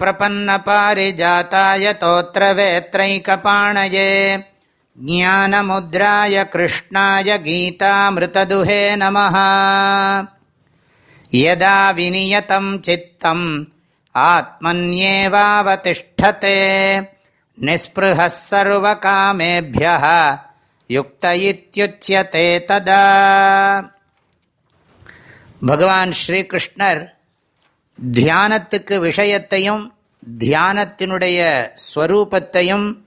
प्रपन्नपारिजाताय तोत्रवेत्रैकपाणये ज्ञानमुद्राय कृष्णाय गीतामृतदुहे नमः यदा विनियतं चित्तम् आत्मन्येवावतिष्ठते निःस्पृहः सर्वकामेभ्यः युक्त इत्युच्यते तदा भगवान् श्रीकृष्णर् தியானத்துக்கு விஷயத்தையும் தியானத்தினுடைய ஸ்வரூபத்தையும்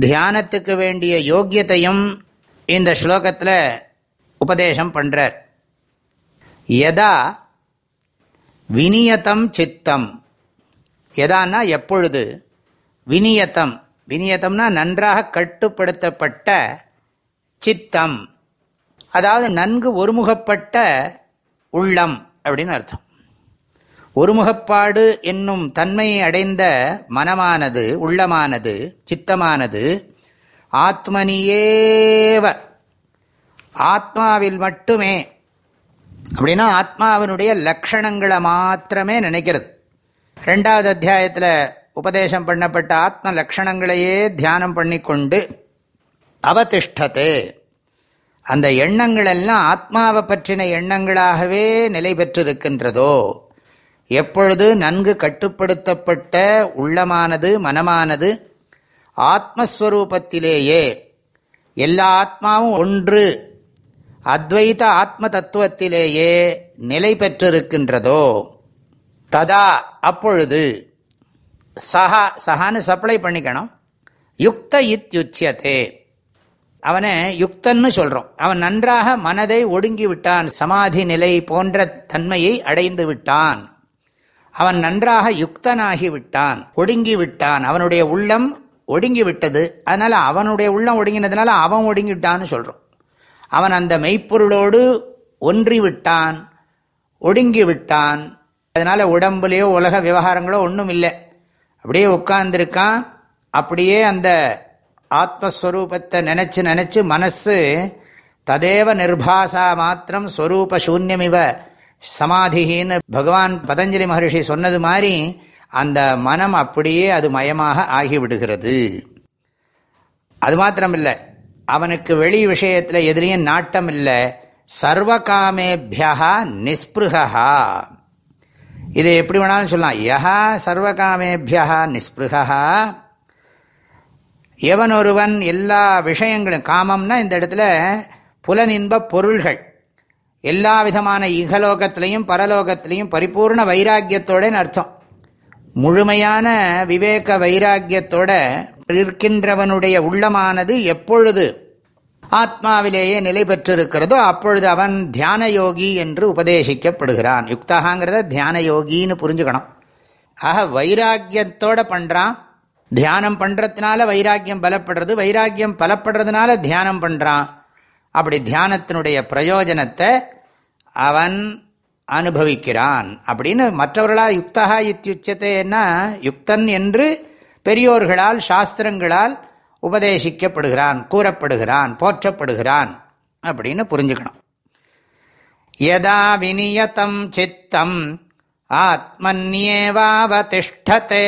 தியானத்துக்கு வேண்டிய யோக்கியத்தையும் இந்த ஸ்லோகத்தில் உபதேசம் பண்ணுறார் எதா வினியதம் சித்தம். எதான்னா எப்பொழுது? வினியத்தம் வினியத்தம்னா நன்றாக கட்டுப்படுத்தப்பட்ட சித்தம். அதாவது நன்கு ஒருமுகப்பட்ட உள்ளம் அப்படின்னு அர்த்தம். ஒருமுகப்பாடு என்னும் தன்மையை அடைந்த மனமானது உள்ளமானது சித்தமானது ஆத்மனியேவ. ஆத்மாவில் மட்டுமே. அப்படின்னா ஆத்மாவினுடைய லக்ஷணங்களை மாத்திரமே நினைக்கிறது. ரெண்டாவது அத்தியாயத்தில் உபதேசம் பண்ணப்பட்ட ஆத்ம லக்ஷணங்களையே தியானம் பண்ணி கொண்டு அவதிஷ்டத்தே அந்த எண்ணங்கள் எல்லாம் ஆத்மாவை பற்றின எண்ணங்களாகவே நிலை பெற்றிருக்கின்றதோ? எப்பொழுது நன்கு கட்டுப்படுத்தப்பட்ட உள்ளமானது மனமானது ஆத்மஸ்வரூபத்திலேயே எல்லா ஆத்மாவும் ஒன்று அத்வைத ஆத்ம தத்துவத்திலேயே நிலை பெற்றிருக்கின்றதோ ததா அப்பொழுது சஹா சஹான்னு சப்ளை பண்ணிக்கணும். யுக்த இத்யுச்சியத்தே அவனை யுக்தன்னு சொல்கிறோம் அவன் நன்றாக மனதை ஒடுங்கி விட்டான் சமாதி நிலை போன்ற தன்மையை அடைந்து விட்டான். அவன் நன்றாக யுக்தனாகி விட்டான் ஒடுங்கி விட்டான் அவனுடைய உள்ளம் ஒடுங்கி விட்டது அதனால அவனுடைய உள்ளம் ஒடுங்கினதுனால அவன் ஒடுங்கி விட்டான்னு சொல்றோம். அவன் அந்த மெய்ப்பொருளோடு ஒன்றி விட்டான் ஒடுங்கி விட்டான் அதனால உடம்புலையோ உலக விவகாரங்களோ ஒன்றும் இல்லை. அப்படியே உட்கார்ந்துருக்கான். அப்படியே அந்த ஆத்மஸ்வரூபத்தை நினச்சி நினச்சி மனசு ததேவ நிர்பாசா மாத்திரம் ஸ்வரூப சூன்யமிவ. சமாதிகின்னு பகவான் பதஞ்சலி மகர்ஷி சொன்னது மாதிரி அந்த மனம் அப்படியே அது மயமாக ஆகிவிடுகிறது. அது மாத்திரம் இல்லை அவனுக்கு வெளி விஷயத்தில் எதிரியும் நாட்டம் இல்லை சர்வகாமேபியா நிஸ்பிருகா இதை எப்படி வேணாலும் சொல்லலாம். யஹா சர்வகாமேபியா நிஸ்பிருகா எவன் ஒருவன் எல்லா விஷயங்களும் காமம்னா இந்த இடத்துல புலனின்ப பொருள்கள். எல்லா விதமான இகலோகத்திலையும் பரலோகத்திலையும் பரிபூர்ண வைராக்கியத்தோடேன்னு அர்த்தம்? முழுமையான விவேக வைராக்கியத்தோட இருக்கின்றவனுடைய உள்ளமானது எப்பொழுது ஆத்மாவிலேயே நிலை பெற்றிருக்கிறதோ அப்பொழுது அவன் தியான யோகி என்று உபதேசிக்கப்படுகிறான். யுக்தகாங்கிறத தியான யோகின்னு புரிஞ்சுக்கணும். ஆக வைராக்கியத்தோட பண்ணுறான் தியானம் பண்ணுறதுனால வைராக்கியம் பலப்படுறது. வைராக்கியம் பலப்படுறதுனால தியானம் பண்ணுறான் அப்படி தியானத்தினுடைய பிரயோஜனத்தை அவன் அனுபவிக்கிறான். அப்படின்னு மற்றவர்களால் யுக்தகா இத்தியுச்சத்தைன்னா யுக்தன் என்று பெரியோர்களால் சாஸ்திரங்களால் உபதேசிக்கப்படுகிறான் கூறப்படுகிறான் போற்றப்படுகிறான் அப்படின்னு புரிஞ்சுக்கணும். யதா விநியதம் சித்தம் ஆத்மன்யேவாவதிஷ்டதே.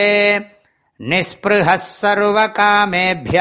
நிஸ்பிருஹ சர்வகாமேபிய